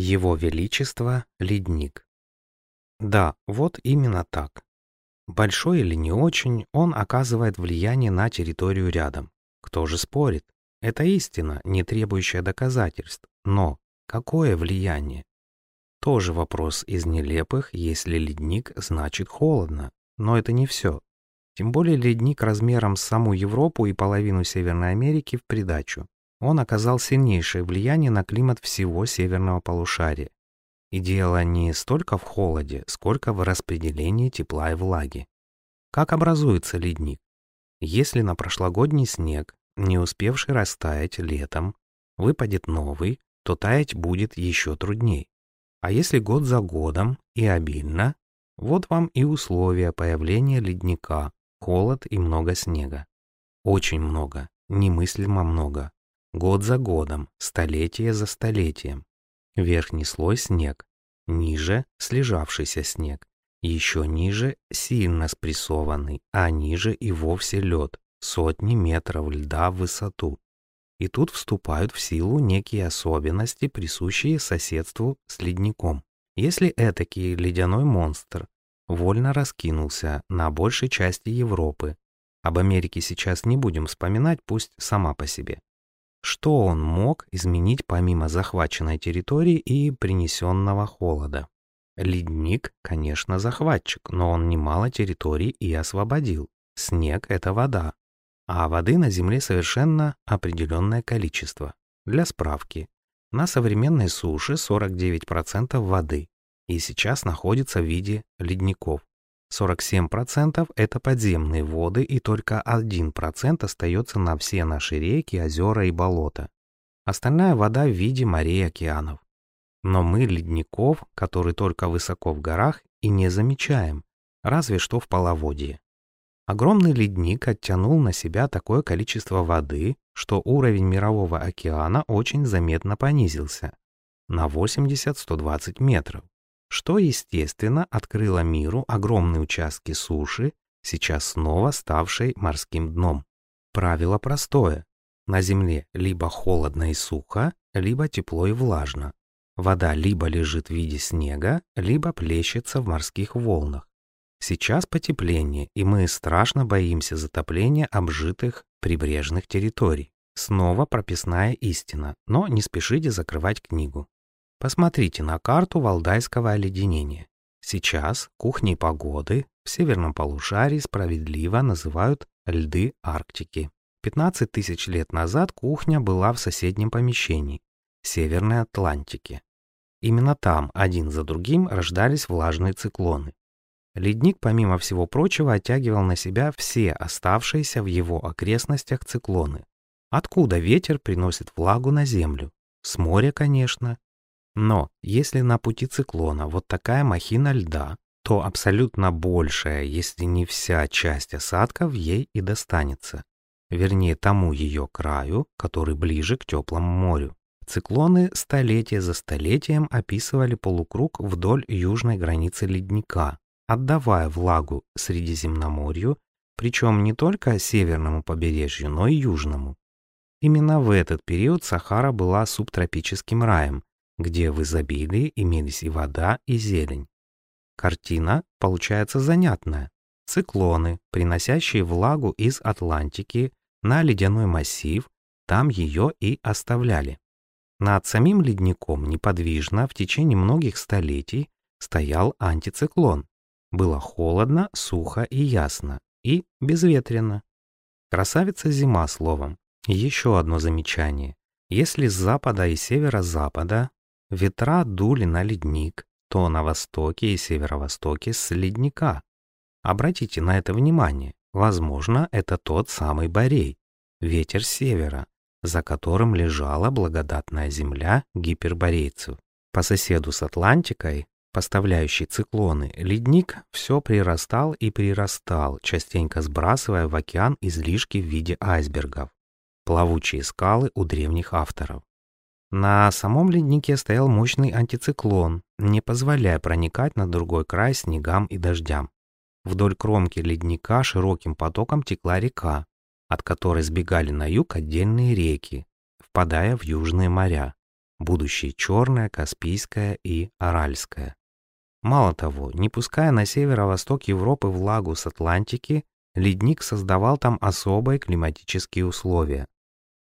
Его Величество – ледник. Да, вот именно так. Большой или не очень, он оказывает влияние на территорию рядом. Кто же спорит? Это истина, не требующая доказательств. Но какое влияние? Тоже вопрос из нелепых, если ледник, значит холодно. Но это не все. Тем более ледник размером с саму Европу и половину Северной Америки в придачу. Он оказал сильнейшее влияние на климат всего северного полушария. И дело не столько в холоде, сколько в распределении тепла и влаги. Как образуется ледник? Если на прошлогодний снег, не успевший растаять летом, выпадет новый, то таять будет еще трудней. А если год за годом и обильно, вот вам и условия появления ледника, холод и много снега. Очень много, немыслимо много. Год за годом, столетие за столетием. Верхний слой снег, ниже слежавшийся снег, еще ниже сильно спрессованный, а ниже и вовсе лед, сотни метров льда в высоту. И тут вступают в силу некие особенности, присущие соседству с ледником. Если этакий ледяной монстр вольно раскинулся на большей части Европы, об Америке сейчас не будем вспоминать, пусть сама по себе, что он мог изменить помимо захваченной территории и принесенного холода? Ледник, конечно, захватчик, но он немало территорий и освободил. Снег — это вода. А воды на Земле совершенно определенное количество. Для справки, на современной суше 49% воды и сейчас находится в виде ледников. 47% это подземные воды и только 1% остается на все наши реки, озера и болота. Остальная вода в виде морей и океанов. Но мы ледников, которые только высоко в горах, и не замечаем, разве что в половодье. Огромный ледник оттянул на себя такое количество воды, что уровень мирового океана очень заметно понизился на 80-120 метров что, естественно, открыло миру огромные участки суши, сейчас снова ставшей морским дном. Правило простое. На Земле либо холодно и сухо, либо тепло и влажно. Вода либо лежит в виде снега, либо плещется в морских волнах. Сейчас потепление, и мы страшно боимся затопления обжитых прибрежных территорий. Снова прописная истина, но не спешите закрывать книгу. Посмотрите на карту Валдайского оледенения. Сейчас кухней погоды в северном полушарии справедливо называют льды Арктики. 15 тысяч лет назад кухня была в соседнем помещении, Северной Атлантике. Именно там один за другим рождались влажные циклоны. Ледник, помимо всего прочего, оттягивал на себя все оставшиеся в его окрестностях циклоны. Откуда ветер приносит влагу на Землю? С моря, конечно. Но если на пути циклона вот такая махина льда, то абсолютно большая, если не вся часть осадков ей и достанется. Вернее, тому ее краю, который ближе к теплому морю. Циклоны столетие за столетием описывали полукруг вдоль южной границы ледника, отдавая влагу Средиземноморью, причем не только северному побережью, но и южному. Именно в этот период Сахара была субтропическим раем, где в изобилии имелись и вода, и зелень. Картина получается занятная. Циклоны, приносящие влагу из Атлантики на ледяной массив, там ее и оставляли. Над самим ледником неподвижно в течение многих столетий стоял антициклон. Было холодно, сухо и ясно, и безветренно. Красавица зима, словом. Еще одно замечание. Если с запада и северо-запада Ветра дули на ледник, то на востоке и северо-востоке с ледника. Обратите на это внимание. Возможно, это тот самый Борей, ветер севера, за которым лежала благодатная земля гиперборейцев. По соседу с Атлантикой, поставляющий циклоны, ледник все прирастал и прирастал, частенько сбрасывая в океан излишки в виде айсбергов, плавучие скалы у древних авторов. На самом леднике стоял мощный антициклон, не позволяя проникать на другой край снегам и дождям. Вдоль кромки ледника широким потоком текла река, от которой сбегали на юг отдельные реки, впадая в южные моря. будущее Черное, Каспийское и Аральское. Мало того, не пуская на северо-восток Европы влагу с Атлантики, ледник создавал там особые климатические условия.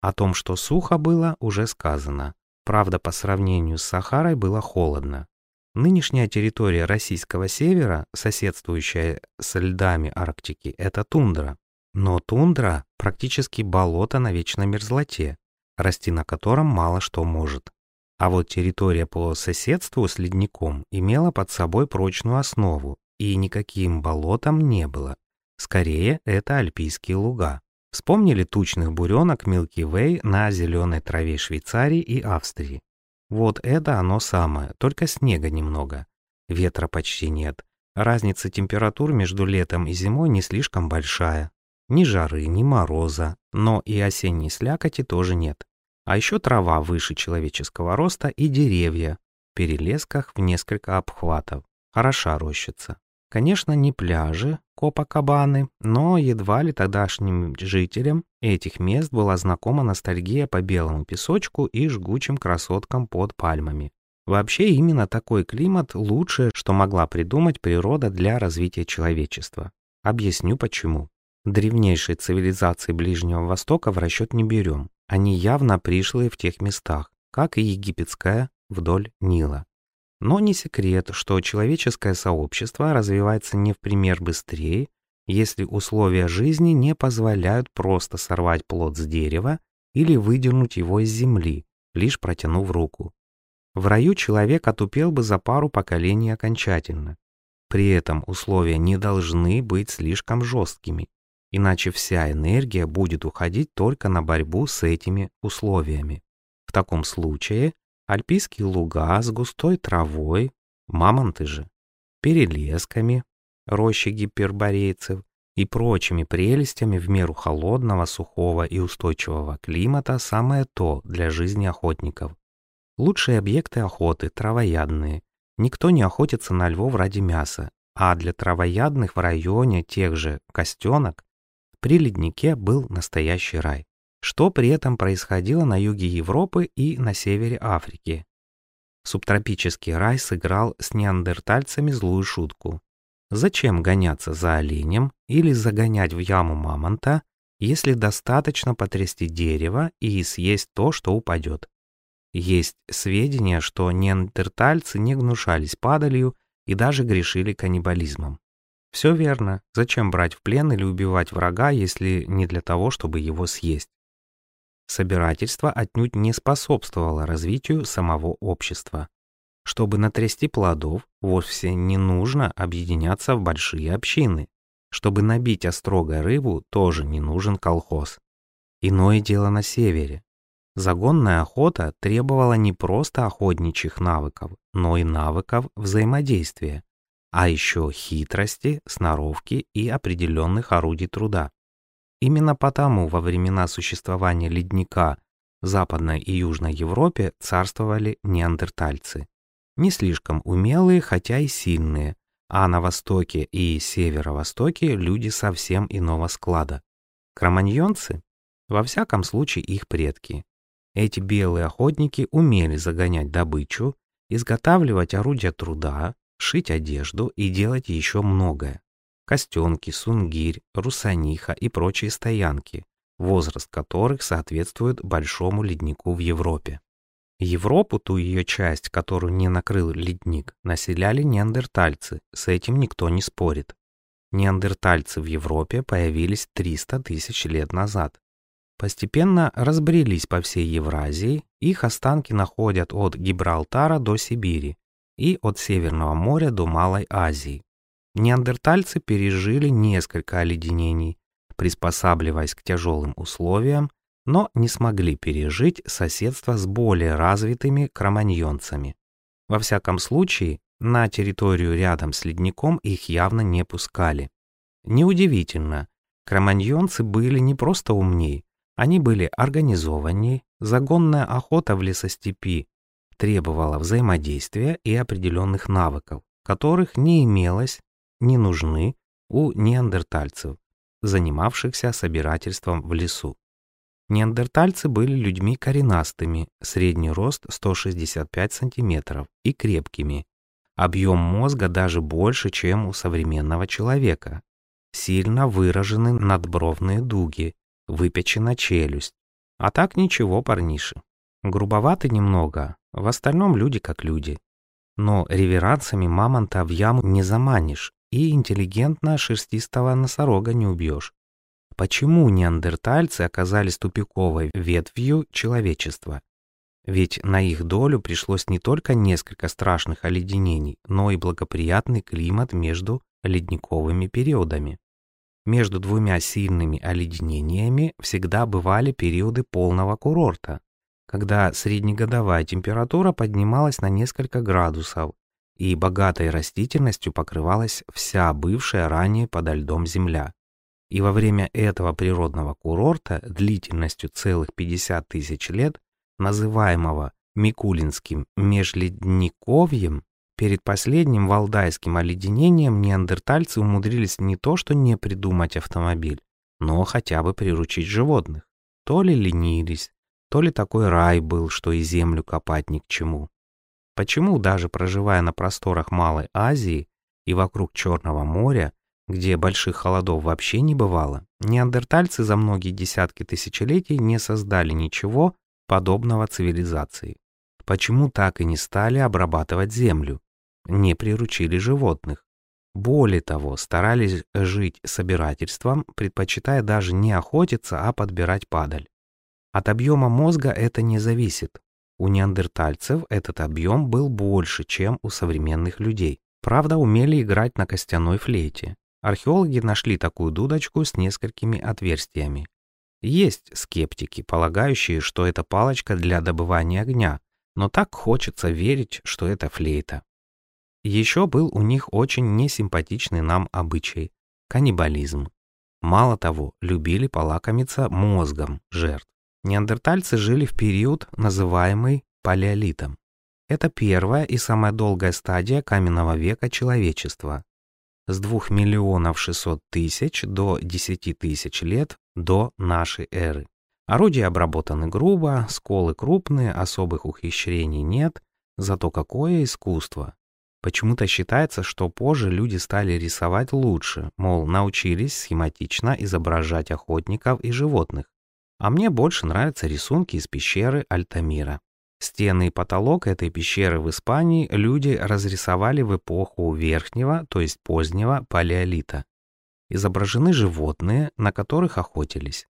О том, что сухо было, уже сказано. Правда, по сравнению с Сахарой было холодно. Нынешняя территория российского севера, соседствующая с льдами Арктики, это тундра. Но тундра – практически болото на вечной мерзлоте, расти на котором мало что может. А вот территория по соседству с ледником имела под собой прочную основу, и никаким болотом не было. Скорее, это альпийские луга. Вспомнили тучных буренок Milky Way на зеленой траве Швейцарии и Австрии. Вот это оно самое, только снега немного. Ветра почти нет. Разница температур между летом и зимой не слишком большая. Ни жары, ни мороза, но и осенней слякоти тоже нет. А еще трава выше человеческого роста и деревья в перелесках в несколько обхватов. Хороша рощица. Конечно, не пляжи, Копакабаны, но едва ли тогдашним жителям этих мест была знакома ностальгия по белому песочку и жгучим красоткам под пальмами. Вообще именно такой климат лучшее, что могла придумать природа для развития человечества. Объясню почему. Древнейшие цивилизации Ближнего Востока в расчет не берем. Они явно пришлые в тех местах, как и египетская вдоль Нила. Но не секрет, что человеческое сообщество развивается не в пример быстрее, если условия жизни не позволяют просто сорвать плод с дерева или выдернуть его из земли, лишь протянув руку. В раю человек отупел бы за пару поколений окончательно. При этом условия не должны быть слишком жесткими, иначе вся энергия будет уходить только на борьбу с этими условиями. В таком случае альпийские луга с густой травой, мамонты же, перелесками, рощи гиперборейцев и прочими прелестями в меру холодного, сухого и устойчивого климата самое то для жизни охотников. Лучшие объекты охоты – травоядные. Никто не охотится на львов ради мяса, а для травоядных в районе тех же костенок при леднике был настоящий рай. Что при этом происходило на юге Европы и на севере Африки? Субтропический рай сыграл с неандертальцами злую шутку. Зачем гоняться за оленем или загонять в яму мамонта, если достаточно потрясти дерево и съесть то, что упадет? Есть сведения, что неандертальцы не гнушались падалью и даже грешили каннибализмом. Все верно. Зачем брать в плен или убивать врага, если не для того, чтобы его съесть? Собирательство отнюдь не способствовало развитию самого общества. Чтобы натрясти плодов, вовсе не нужно объединяться в большие общины. Чтобы набить острогой рыбу, тоже не нужен колхоз. Иное дело на севере. Загонная охота требовала не просто охотничьих навыков, но и навыков взаимодействия, а еще хитрости, сноровки и определенных орудий труда. Именно потому во времена существования ледника в Западной и Южной Европе царствовали неандертальцы. Не слишком умелые, хотя и сильные, а на востоке и северо-востоке люди совсем иного склада. Кроманьонцы? Во всяком случае их предки. Эти белые охотники умели загонять добычу, изготавливать орудия труда, шить одежду и делать еще многое. Костенки, Сунгирь, Русаниха и прочие стоянки, возраст которых соответствует большому леднику в Европе. Европу, ту ее часть, которую не накрыл ледник, населяли неандертальцы, с этим никто не спорит. Неандертальцы в Европе появились 300 тысяч лет назад. Постепенно разбрелись по всей Евразии, их останки находят от Гибралтара до Сибири и от Северного моря до Малой Азии. Неандертальцы пережили несколько оледенений, приспосабливаясь к тяжелым условиям, но не смогли пережить соседство с более развитыми кроманьонцами. Во всяком случае, на территорию рядом с ледником их явно не пускали. Неудивительно, кроманьонцы были не просто умней, они были организованнее, загонная охота в лесостепи требовала взаимодействия и определенных навыков, которых не имелось не нужны у неандертальцев, занимавшихся собирательством в лесу. Неандертальцы были людьми коренастыми, средний рост 165 см и крепкими. Объем мозга даже больше, чем у современного человека. Сильно выражены надбровные дуги, выпечена челюсть. А так ничего, парниши. Грубоваты немного, в остальном люди как люди. Но реверансами мамонта в яму не заманишь и интеллигентно шерстистого носорога не убьешь. Почему неандертальцы оказались тупиковой ветвью человечества? Ведь на их долю пришлось не только несколько страшных оледенений, но и благоприятный климат между ледниковыми периодами. Между двумя сильными оледенениями всегда бывали периоды полного курорта, когда среднегодовая температура поднималась на несколько градусов, и богатой растительностью покрывалась вся бывшая ранее подо льдом земля. И во время этого природного курорта длительностью целых 50 тысяч лет, называемого Микулинским межледниковьем, перед последним валдайским оледенением неандертальцы умудрились не то что не придумать автомобиль, но хотя бы приручить животных. То ли ленились, то ли такой рай был, что и землю копать ни к чему. Почему даже проживая на просторах Малой Азии и вокруг Черного моря, где больших холодов вообще не бывало, неандертальцы за многие десятки тысячелетий не создали ничего подобного цивилизации. Почему так и не стали обрабатывать землю? Не приручили животных. Более того, старались жить собирательством, предпочитая даже не охотиться, а подбирать падаль. От объема мозга это не зависит. У неандертальцев этот объем был больше, чем у современных людей. Правда, умели играть на костяной флейте. Археологи нашли такую дудочку с несколькими отверстиями. Есть скептики, полагающие, что это палочка для добывания огня, но так хочется верить, что это флейта. Еще был у них очень несимпатичный нам обычай – каннибализм. Мало того, любили полакомиться мозгом жертв. Неандертальцы жили в период, называемый палеолитом. Это первая и самая долгая стадия каменного века человечества с 2 миллионов 600 тысяч до 10 тысяч лет до нашей эры. Орудия обработаны грубо, сколы крупные, особых ухищрений нет, зато какое искусство. Почему-то считается, что позже люди стали рисовать лучше, мол, научились схематично изображать охотников и животных. А мне больше нравятся рисунки из пещеры Альтамира. Стены и потолок этой пещеры в Испании люди разрисовали в эпоху верхнего, то есть позднего палеолита. Изображены животные, на которых охотились.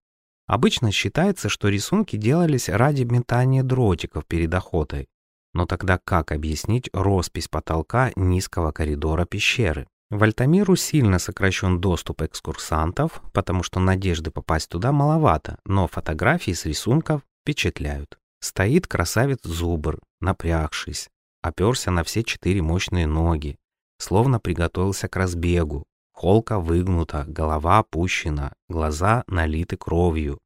Обычно считается, что рисунки делались ради метания дротиков перед охотой. Но тогда как объяснить роспись потолка низкого коридора пещеры? В Альтамиру сильно сокращен доступ экскурсантов, потому что надежды попасть туда маловато, но фотографии с рисунков впечатляют. Стоит красавец-зубр, напрягшись, оперся на все четыре мощные ноги, словно приготовился к разбегу. Холка выгнута, голова опущена, глаза налиты кровью.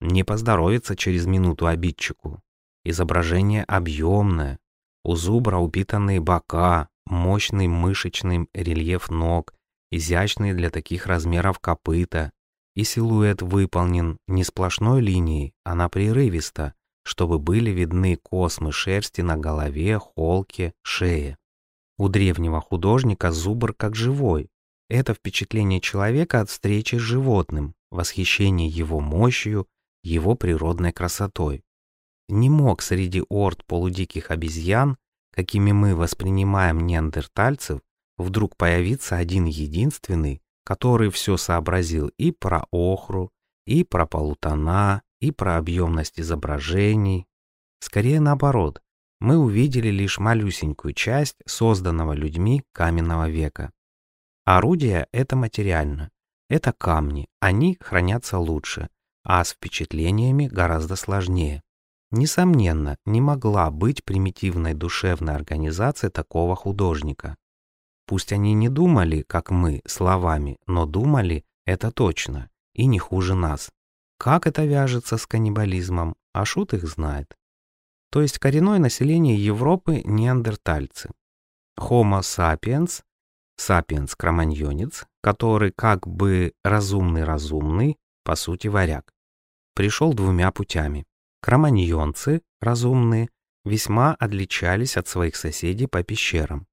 Не поздоровится через минуту обидчику. Изображение объемное. У зубра упитанные бока, мощный мышечный рельеф ног, изящные для таких размеров копыта. И силуэт выполнен не сплошной линией, а на прерывисто, чтобы были видны космы шерсти на голове, холке, шее. У древнего художника зубр как живой. Это впечатление человека от встречи с животным, восхищение его мощью, его природной красотой. Не мог среди орд полудиких обезьян, какими мы воспринимаем неандертальцев, вдруг появиться один единственный, который все сообразил и про охру, и про полутона, и про объемность изображений. Скорее наоборот, мы увидели лишь малюсенькую часть созданного людьми каменного века. Орудия — это материально, это камни, они хранятся лучше, а с впечатлениями гораздо сложнее. Несомненно, не могла быть примитивной душевной организация такого художника. Пусть они не думали, как мы, словами, но думали, это точно, и не хуже нас. Как это вяжется с каннибализмом, а шут их знает. То есть коренное население Европы – неандертальцы. Homo sapiens, sapiens кроманьонец, который как бы разумный-разумный, по сути варяг. пришел двумя путями. Кроманьонцы, разумные, весьма отличались от своих соседей по пещерам.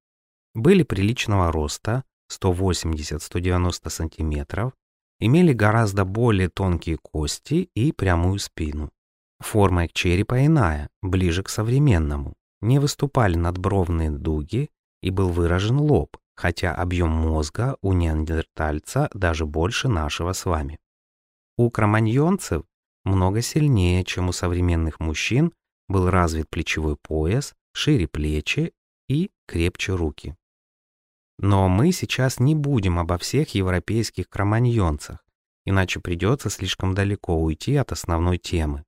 Были приличного роста, 180-190 сантиметров, имели гораздо более тонкие кости и прямую спину. Форма их черепа иная, ближе к современному. Не выступали надбровные дуги и был выражен лоб, хотя объем мозга у неандертальца даже больше нашего с вами. У кроманьонцев много сильнее, чем у современных мужчин, был развит плечевой пояс, шире плечи и крепче руки. Но мы сейчас не будем обо всех европейских кроманьонцах, иначе придется слишком далеко уйти от основной темы.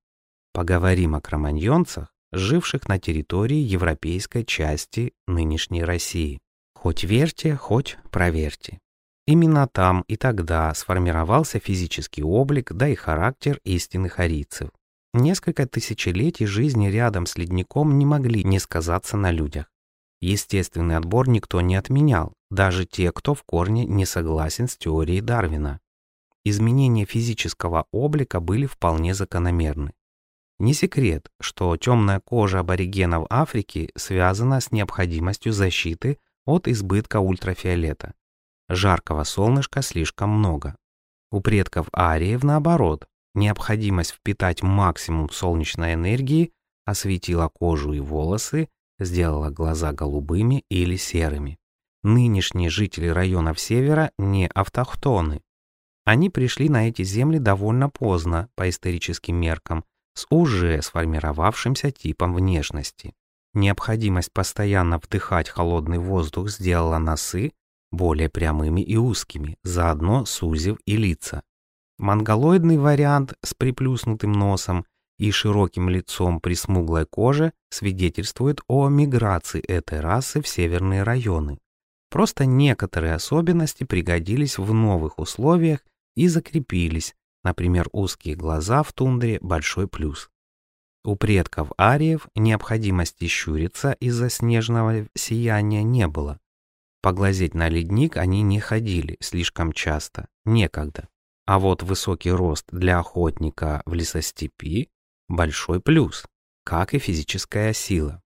Поговорим о кроманьонцах, живших на территории европейской части нынешней России. Хоть верьте, хоть проверьте. Именно там и тогда сформировался физический облик, да и характер истинных арийцев. Несколько тысячелетий жизни рядом с ледником не могли не сказаться на людях. Естественный отбор никто не отменял, даже те, кто в корне не согласен с теорией Дарвина. Изменения физического облика были вполне закономерны. Не секрет, что темная кожа аборигенов Африки связана с необходимостью защиты от избытка ультрафиолета. Жаркого солнышка слишком много. У предков ариев наоборот, необходимость впитать максимум солнечной энергии осветила кожу и волосы, сделала глаза голубыми или серыми. Нынешние жители районов севера не автохтоны. Они пришли на эти земли довольно поздно по историческим меркам, с уже сформировавшимся типом внешности. Необходимость постоянно вдыхать холодный воздух сделала носы более прямыми и узкими, заодно сузив и лица. Монголоидный вариант с приплюснутым носом и широким лицом при смуглой коже свидетельствует о миграции этой расы в северные районы. Просто некоторые особенности пригодились в новых условиях и закрепились, Например, узкие глаза в тундре – большой плюс. У предков ариев необходимости щуриться из-за снежного сияния не было. Поглазеть на ледник они не ходили слишком часто, некогда. А вот высокий рост для охотника в лесостепи – большой плюс, как и физическая сила.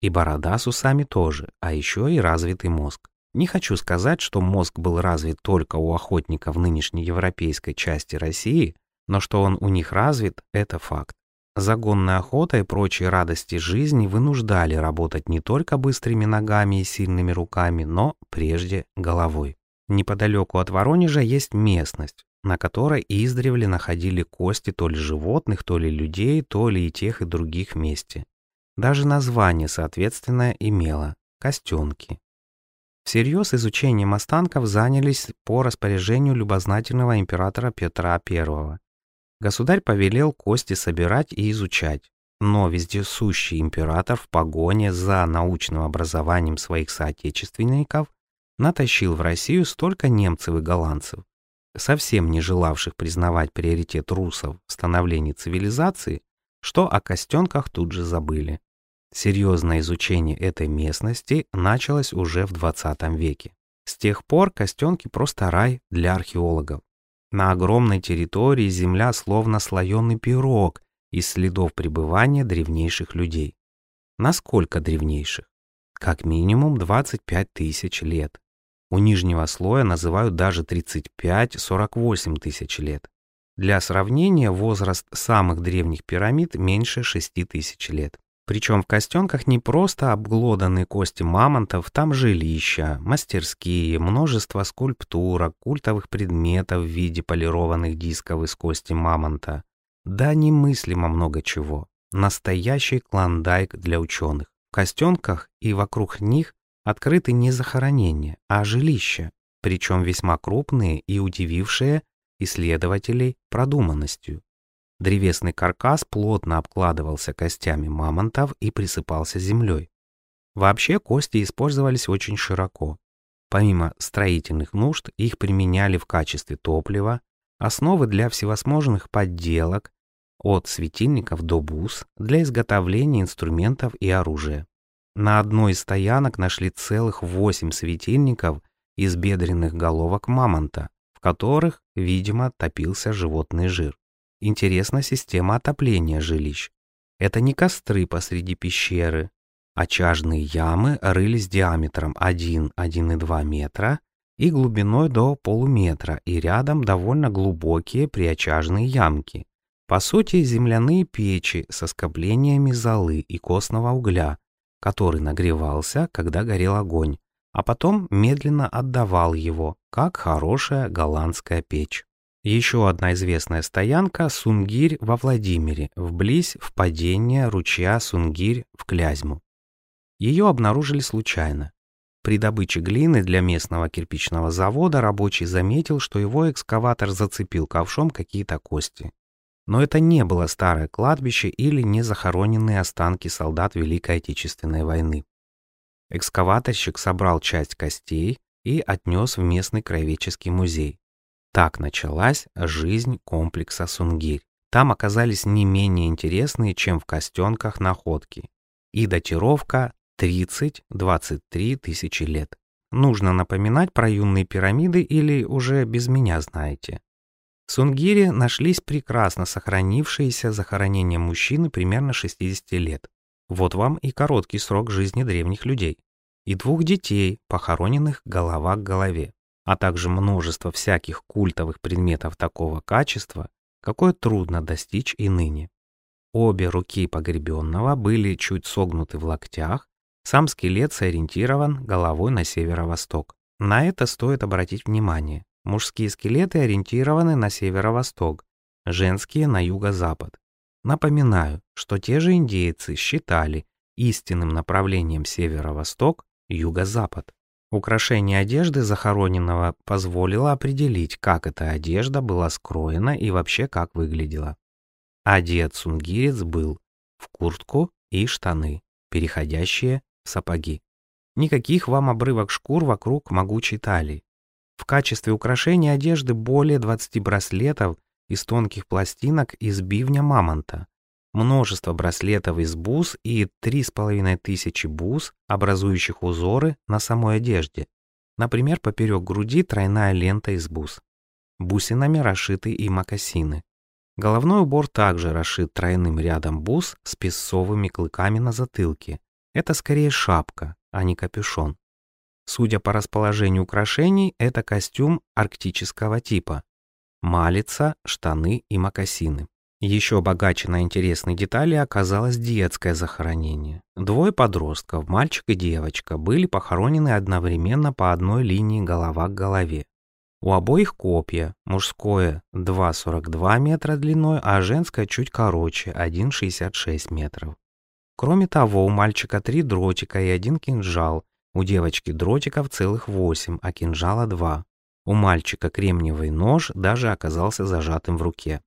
И борода с усами тоже, а еще и развитый мозг. Не хочу сказать, что мозг был развит только у охотников нынешней европейской части России, но что он у них развит – это факт. Загонная охота и прочие радости жизни вынуждали работать не только быстрыми ногами и сильными руками, но прежде головой. Неподалеку от Воронежа есть местность, на которой издревле находили кости то ли животных, то ли людей, то ли и тех, и других вместе. Даже название, соответственно, имело – Костенки. Всерьез изучением останков занялись по распоряжению любознательного императора Петра I. Государь повелел кости собирать и изучать, но вездесущий император в погоне за научным образованием своих соотечественников натащил в Россию столько немцев и голландцев, совсем не желавших признавать приоритет русов в становлении цивилизации, что о костенках тут же забыли. Серьезное изучение этой местности началось уже в 20 веке. С тех пор Костенки просто рай для археологов. На огромной территории земля словно слоеный пирог из следов пребывания древнейших людей. Насколько древнейших? Как минимум 25 тысяч лет. У нижнего слоя называют даже 35-48 тысяч лет. Для сравнения, возраст самых древних пирамид меньше 6 тысяч лет. Причем в костенках не просто обглоданные кости мамонтов, там жилища, мастерские, множество скульптурок, культовых предметов в виде полированных дисков из кости мамонта. Да немыслимо много чего. Настоящий клондайк для ученых. В костенках и вокруг них открыты не захоронения, а жилища, причем весьма крупные и удивившие исследователей продуманностью. Древесный каркас плотно обкладывался костями мамонтов и присыпался землей. Вообще кости использовались очень широко. Помимо строительных нужд, их применяли в качестве топлива, основы для всевозможных подделок, от светильников до бус, для изготовления инструментов и оружия. На одной из стоянок нашли целых восемь светильников из бедренных головок мамонта, в которых, видимо, топился животный жир. Интересна система отопления жилищ. Это не костры посреди пещеры. Очажные ямы рылись диаметром 1-1,2 метра и глубиной до полуметра, и рядом довольно глубокие приочажные ямки. По сути, земляные печи со скоплениями золы и костного угля, который нагревался, когда горел огонь, а потом медленно отдавал его, как хорошая голландская печь. Еще одна известная стоянка – Сунгирь во Владимире, вблизь впадения ручья Сунгирь в Клязьму. Ее обнаружили случайно. При добыче глины для местного кирпичного завода рабочий заметил, что его экскаватор зацепил ковшом какие-то кости. Но это не было старое кладбище или не захороненные останки солдат Великой Отечественной войны. Экскаваторщик собрал часть костей и отнес в местный краеведческий музей. Так началась жизнь комплекса Сунгирь. Там оказались не менее интересные, чем в Костенках находки. И датировка 30-23 тысячи лет. Нужно напоминать про юные пирамиды или уже без меня знаете. В Сунгире нашлись прекрасно сохранившиеся захоронения мужчины примерно 60 лет. Вот вам и короткий срок жизни древних людей. И двух детей, похороненных голова к голове а также множество всяких культовых предметов такого качества, какое трудно достичь и ныне. Обе руки погребенного были чуть согнуты в локтях, сам скелет сориентирован головой на северо-восток. На это стоит обратить внимание. Мужские скелеты ориентированы на северо-восток, женские на юго-запад. Напоминаю, что те же индейцы считали истинным направлением северо-восток юго-запад. Украшение одежды захороненного позволило определить, как эта одежда была скроена и вообще как выглядела. Одет сунгирец был в куртку и штаны, переходящие в сапоги. Никаких вам обрывок шкур вокруг могучей талии. В качестве украшения одежды более 20 браслетов из тонких пластинок из бивня мамонта, множество браслетов из бус и три с половиной тысячи бус, образующих узоры на самой одежде. Например, поперек груди тройная лента из бус. Бусинами расшиты и мокасины. Головной убор также расшит тройным рядом бус с песцовыми клыками на затылке. Это скорее шапка, а не капюшон. Судя по расположению украшений, это костюм арктического типа. Малица, штаны и мокасины. Еще богаче на интересные детали оказалось детское захоронение. Двое подростков, мальчик и девочка, были похоронены одновременно по одной линии голова к голове. У обоих копья, мужское 2,42 метра длиной, а женское чуть короче, 1,66 метров. Кроме того, у мальчика три дротика и один кинжал, у девочки дротиков целых восемь, а кинжала два. У мальчика кремниевый нож даже оказался зажатым в руке.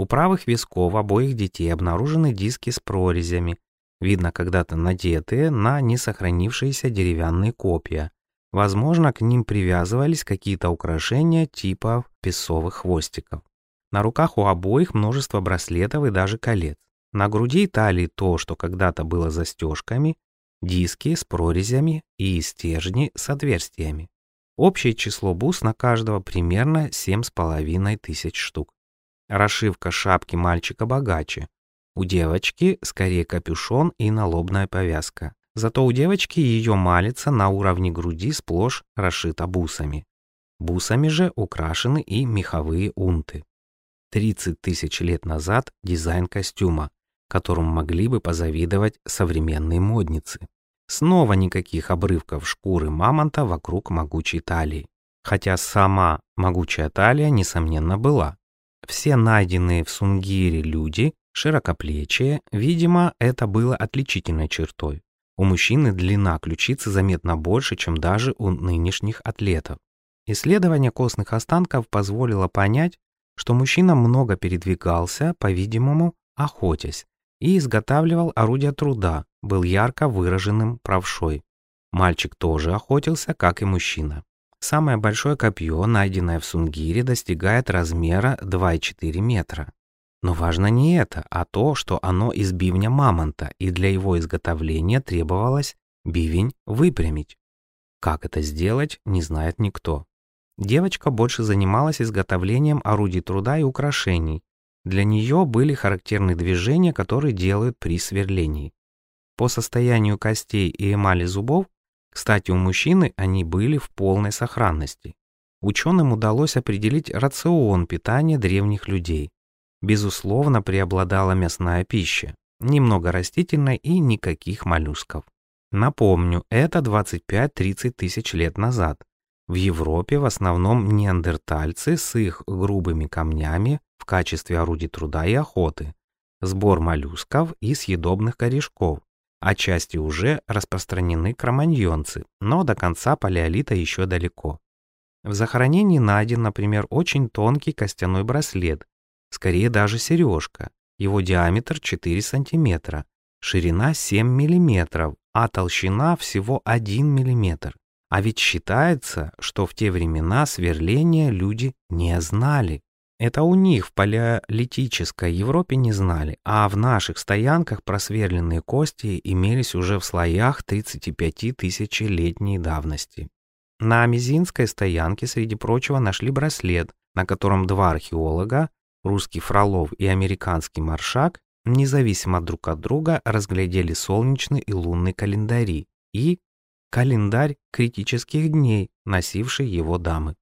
У правых висков обоих детей обнаружены диски с прорезями, видно когда-то надетые на несохранившиеся деревянные копья. Возможно, к ним привязывались какие-то украшения типа песовых хвостиков. На руках у обоих множество браслетов и даже колец. На груди и талии то, что когда-то было застежками, диски с прорезями и стержни с отверстиями. Общее число бус на каждого примерно 7,5 тысяч штук. Расшивка шапки мальчика богаче. У девочки скорее капюшон и налобная повязка. Зато у девочки ее малица на уровне груди сплошь расшита бусами. Бусами же украшены и меховые унты. 30 тысяч лет назад дизайн костюма, которому могли бы позавидовать современные модницы. Снова никаких обрывков шкуры мамонта вокруг могучей талии. Хотя сама могучая талия, несомненно, была. Все найденные в Сунгире люди широкоплечие, видимо, это было отличительной чертой. У мужчины длина ключицы заметно больше, чем даже у нынешних атлетов. Исследование костных останков позволило понять, что мужчина много передвигался, по-видимому, охотясь, и изготавливал орудия труда, был ярко выраженным правшой. Мальчик тоже охотился, как и мужчина. Самое большое копье, найденное в Сунгире, достигает размера 2,4 метра. Но важно не это, а то, что оно из бивня мамонта, и для его изготовления требовалось бивень выпрямить. Как это сделать, не знает никто. Девочка больше занималась изготовлением орудий труда и украшений, Для нее были характерны движения, которые делают при сверлении. По состоянию костей и эмали зубов, кстати, у мужчины они были в полной сохранности. Ученым удалось определить рацион питания древних людей. Безусловно, преобладала мясная пища, немного растительной и никаких моллюсков. Напомню, это 25-30 тысяч лет назад. В Европе в основном неандертальцы с их грубыми камнями в качестве орудий труда и охоты, сбор моллюсков и съедобных корешков, Отчасти уже распространены кроманьонцы, но до конца палеолита еще далеко. В захоронении найден, например, очень тонкий костяной браслет, скорее даже сережка. Его диаметр 4 см, ширина 7 мм, а толщина всего 1 мм. А ведь считается, что в те времена сверления люди не знали. Это у них в палеолитической Европе не знали, а в наших стоянках просверленные кости имелись уже в слоях 35 тысячелетней давности. На Амизинской стоянке, среди прочего, нашли браслет, на котором два археолога, русский Фролов и американский Маршак, независимо друг от друга разглядели солнечный и лунный календари и календарь критических дней, носивший его дамы.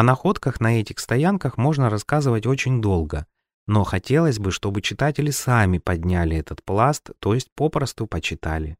О находках на этих стоянках можно рассказывать очень долго, но хотелось бы, чтобы читатели сами подняли этот пласт, то есть попросту почитали.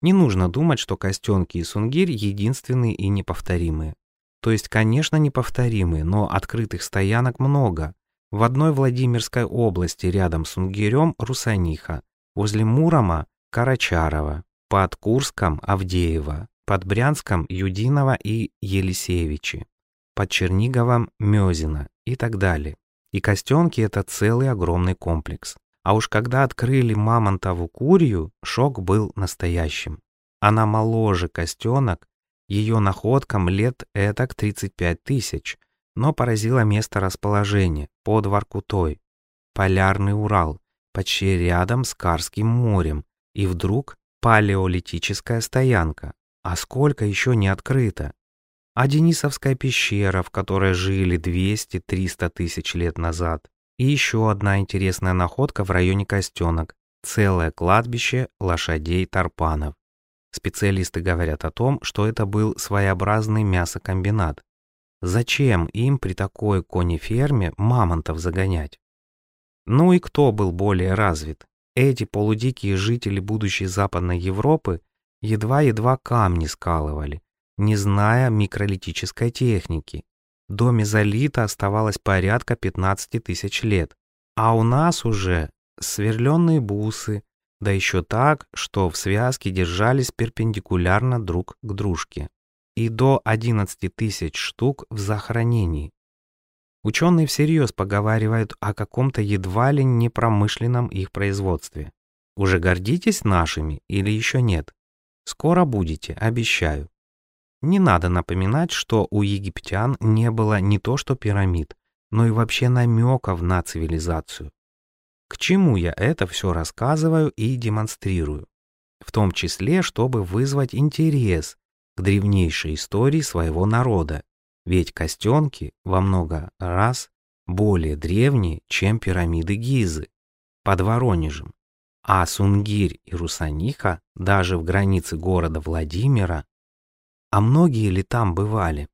Не нужно думать, что Костенки и Сунгирь единственные и неповторимые. То есть, конечно, неповторимые, но открытых стоянок много. В одной Владимирской области рядом с Сунгирем Русаниха, возле Мурома Карачарова, под Курском Авдеева, под Брянском Юдинова и Елисеевичи под Черниговом Мёзина и так далее. И Костенки — это целый огромный комплекс. А уж когда открыли Мамонтову курью, шок был настоящим. Она моложе Костенок, ее находкам лет этак 35 тысяч, но поразило место расположения под Воркутой, полярный Урал, почти рядом с Карским морем, и вдруг палеолитическая стоянка. А сколько еще не открыто? А Денисовская пещера, в которой жили 200-300 тысяч лет назад. И еще одна интересная находка в районе Костенок – целое кладбище лошадей-тарпанов. Специалисты говорят о том, что это был своеобразный мясокомбинат. Зачем им при такой конеферме мамонтов загонять? Ну и кто был более развит? Эти полудикие жители будущей Западной Европы едва-едва камни скалывали, не зная микролитической техники. До мезолита оставалось порядка 15 тысяч лет, а у нас уже сверленные бусы, да еще так, что в связке держались перпендикулярно друг к дружке, и до 11 тысяч штук в захоронении. Ученые всерьез поговаривают о каком-то едва ли не промышленном их производстве. Уже гордитесь нашими или еще нет? Скоро будете, обещаю. Не надо напоминать, что у египтян не было не то что пирамид, но и вообще намеков на цивилизацию. К чему я это все рассказываю и демонстрирую? В том числе, чтобы вызвать интерес к древнейшей истории своего народа, ведь костенки во много раз более древние, чем пирамиды Гизы под Воронежем, а Сунгирь и Русаниха даже в границе города Владимира а многие ли там бывали?